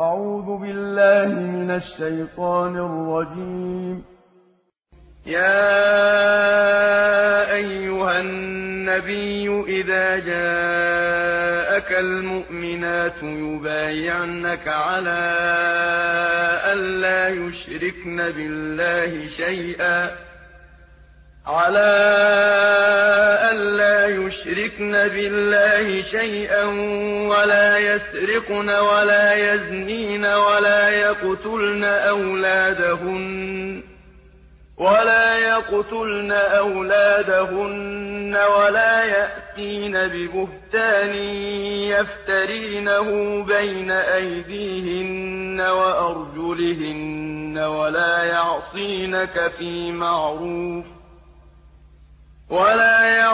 أعوذ بالله من الشيطان الرجيم. يا أيها النبي إذا جاءك المؤمنات يبايعنك على أن لا يشركن بالله شيئا على ألا يشركن بالله شيئا ولا يسرقن ولا يزنين ولا يقتلن أولادهن ولا يقتلن أولادهن ولا يأتين ببهتان يفترينه بين أيديهن وأرجلهن ولا يعصينك في معروف ولا